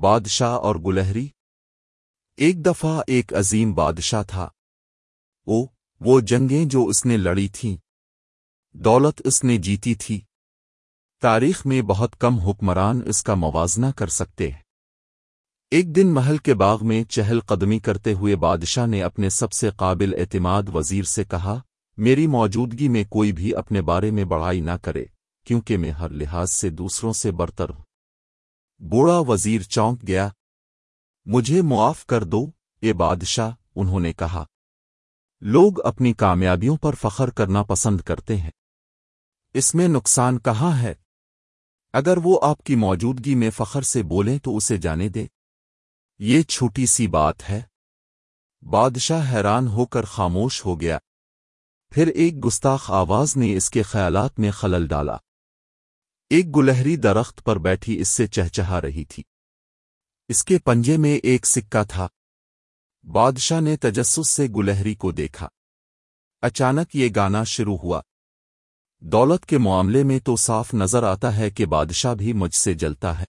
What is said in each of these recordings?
بادشاہ اور گلہری؟ ایک دفعہ ایک عظیم بادشاہ تھا۔ او وہ جنگیں جو اس نے لڑی تھیں۔ دولت اس نے جیتی تھی۔ تاریخ میں بہت کم حکمران اس کا موازنہ کر سکتے ہیں۔ ایک دن محل کے باغ میں چہل قدمی کرتے ہوئے بادشاہ نے اپنے سب سے قابل اعتماد وزیر سے کہا، میری موجودگی میں کوئی بھی اپنے بارے میں بڑائی نہ کرے، کیونکہ میں ہر لحاظ سے دوسروں سے برتر ہوں۔ بوڑھا وزیر چونک گیا۔ مجھے معاف کر دو، اے بادشاہ، انہوں نے کہا۔ لوگ اپنی کامیابیوں پر فخر کرنا پسند کرتے ہیں۔ اس میں نقصان کہاں ہے؟ اگر وہ آپ کی موجودگی میں فخر سے بولیں تو اسے جانے دے۔ یہ چھوٹی سی بات ہے۔ بادشاہ حیران ہو کر خاموش ہو گیا۔ پھر ایک گستاخ آواز نے اس کے خیالات میں خلل ڈالا۔ ایک گلہری درخت پر بیٹھی اس سے چہچہا رہی تھی۔ اس کے پنجے میں ایک سکہ تھا۔ بادشاہ نے تجسس سے گلہری کو دیکھا۔ اچانک یہ گانا شروع ہوا۔ دولت کے معاملے میں تو صاف نظر آتا ہے کہ بادشاہ بھی مجھ سے جلتا ہے۔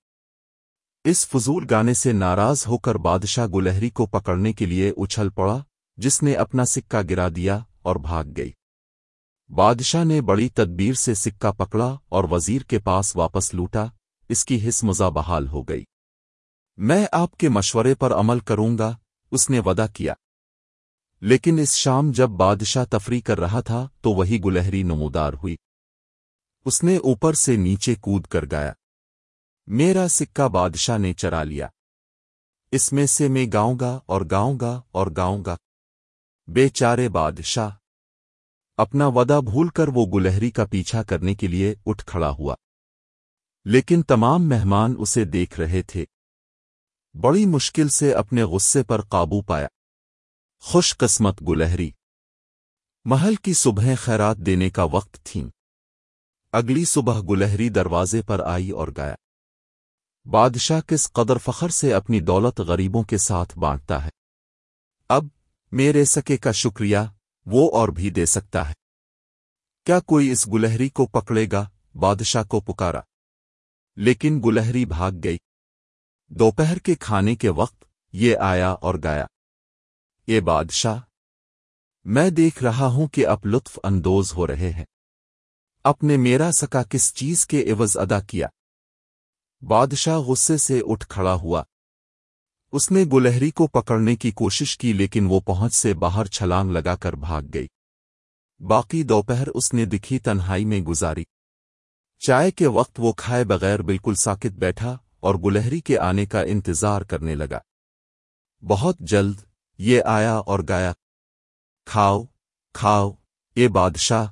اس فضول گانے سے ناراض ہو کر بادشاہ گلہری کو پکڑنے کے لیے اچھل پڑا، جس نے اپنا سکہ گرا دیا اور بھاگ گئی۔ بادشاہ نے بڑی تدبیر سے سکہ پکڑا اور وزیر کے پاس واپس لوٹا، اس کی حس مزہ بحال ہو گئی۔ میں آپ کے مشورے پر عمل کروں گا، اس نے ودا کیا۔ لیکن اس شام جب بادشاہ تفریح کر رہا تھا، تو وہی گلہری نمودار ہوئی۔ اس نے اوپر سے نیچے کود کر گایا۔ میرا سکہ بادشاہ نے چرا لیا۔ اس میں سے میں گاؤں گا اور گاؤں گا اور گاؤں گا۔ بے چارے بادشاہ اپنا ودا بھول کر وہ گلہری کا پیچھا کرنے کے لیے اٹھ کھڑا ہوا۔ لیکن تمام مہمان اسے دیکھ رہے تھے۔ بڑی مشکل سے اپنے غصے پر قابو پایا۔ خوش قسمت گلہری۔ محل کی صبح خیرات دینے کا وقت تھیں۔ اگلی صبح گلہری دروازے پر آئی اور گایا بادشاہ کس قدر فخر سے اپنی دولت غریبوں کے ساتھ بانٹتا ہے۔ اب میرے سکے کا شکریہ۔ وہ اور بھی دے سکتا ہے۔ کیا کوئی اس گلہری کو پکڑے گا؟ بادشاہ کو پکارا۔ لیکن گلہری بھاگ گئی۔ دوپہر کے کھانے کے وقت یہ آیا اور گایا۔ یہ بادشاہ، میں دیکھ رہا ہوں کہ اب لطف اندوز ہو رہے ہیں۔ اپنے میرا سکا کس چیز کے عوض ادا کیا؟ بادشاہ غصے سے اٹھ کھڑا ہوا۔ اس نے گلہری کو پکڑنے کی کوشش کی لیکن وہ پہنچ سے باہر چھلانگ لگا کر بھاگ گئی۔ باقی دوپہر اس نے دکھی تنہائی میں گزاری۔ چائے کے وقت وہ کھائے بغیر بالکل ساکت بیٹھا اور گلہری کے آنے کا انتظار کرنے لگا۔ بہت جلد یہ آیا اور گایا۔ کھاؤ کھاؤ، اے بادشاہ۔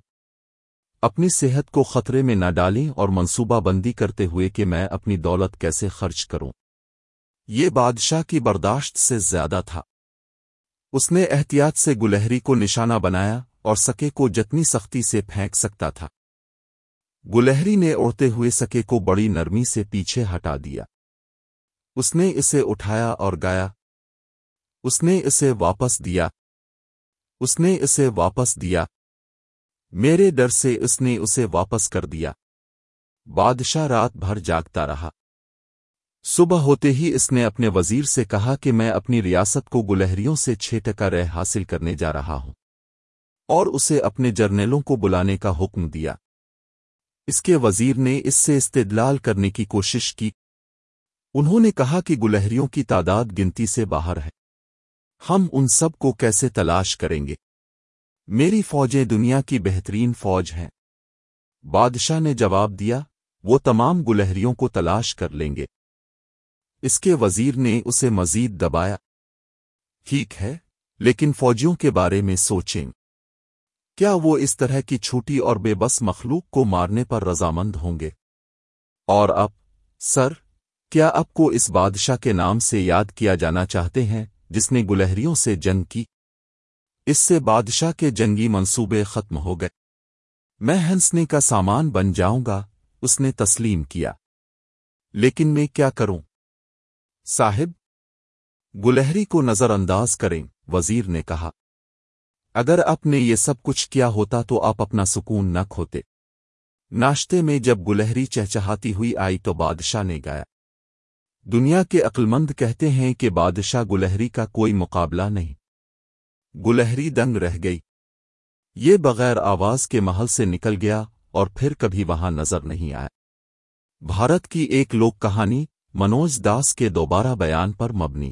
اپنی صحت کو خطرے میں نہ ڈالیں اور منصوبہ بندی کرتے ہوئے کہ میں اپنی دولت کیسے خرچ کروں۔ یہ بادشاہ کی برداشت سے زیادہ تھا۔ اس نے احتیاط سے گلہری کو نشانہ بنایا اور سکے کو جتنی سختی سے پھینک سکتا تھا۔ گلہری نے اڑتے ہوئے سکے کو بڑی نرمی سے پیچھے ہٹا دیا۔ اس نے اسے اٹھایا اور گایا۔ اس نے اسے واپس دیا۔ اس نے اسے واپس دیا۔ میرے ڈر سے اس نے اسے واپس کر دیا۔ بادشاہ رات بھر جاگتا رہا۔ صبح ہوتے ہی اس نے اپنے وزیر سے کہا کہ میں اپنی ریاست کو گلہریوں سے چھ ٹکا رہ حاصل کرنے جا رہا ہوں۔ اور اسے اپنے جرنیلوں کو بلانے کا حکم دیا۔ اس کے وزیر نے اس سے استدلال کرنے کی کوشش کی۔ انہوں نے کہا کہ گلہریوں کی تعداد گنتی سے باہر ہے۔ ہم ان سب کو کیسے تلاش کریں گے؟ میری فوجیں دنیا کی بہترین فوج ہیں۔ بادشاہ نے جواب دیا، وہ تمام گلہریوں کو تلاش کر لیں گے۔ اس کے وزیر نے اسے مزید دبایا۔ ٹھیک ہے، لیکن فوجیوں کے بارے میں سوچیں۔ کیا وہ اس طرح کی چھوٹی اور بے بس مخلوق کو مارنے پر رضامند ہوں گے؟ اور اب، سر، کیا اب کو اس بادشاہ کے نام سے یاد کیا جانا چاہتے ہیں جس نے گلہریوں سے جنگ کی؟ اس سے بادشاہ کے جنگی منصوبے ختم ہو گئے۔ میں ہنسنے کا سامان بن جاؤں گا، اس نے تسلیم کیا۔ لیکن میں کیا کروں؟ صاحب، گلہری کو نظر انداز کریں، وزیر نے کہا۔ اگر آپ نے یہ سب کچھ کیا ہوتا تو آپ اپنا سکون نہ کھوتے۔ ناشتے میں جب گلہری چہچہاتی ہوئی آئی تو بادشاہ نے گایا۔ دنیا کے عقلمند کہتے ہیں کہ بادشاہ گلہری کا کوئی مقابلہ نہیں۔ گلہری دنگ رہ گئی۔ یہ بغیر آواز کے محل سے نکل گیا اور پھر کبھی وہاں نظر نہیں آیا۔ بھارت کی ایک لوک کہانی منوج داس کے دوبارہ بیان پر مبنی۔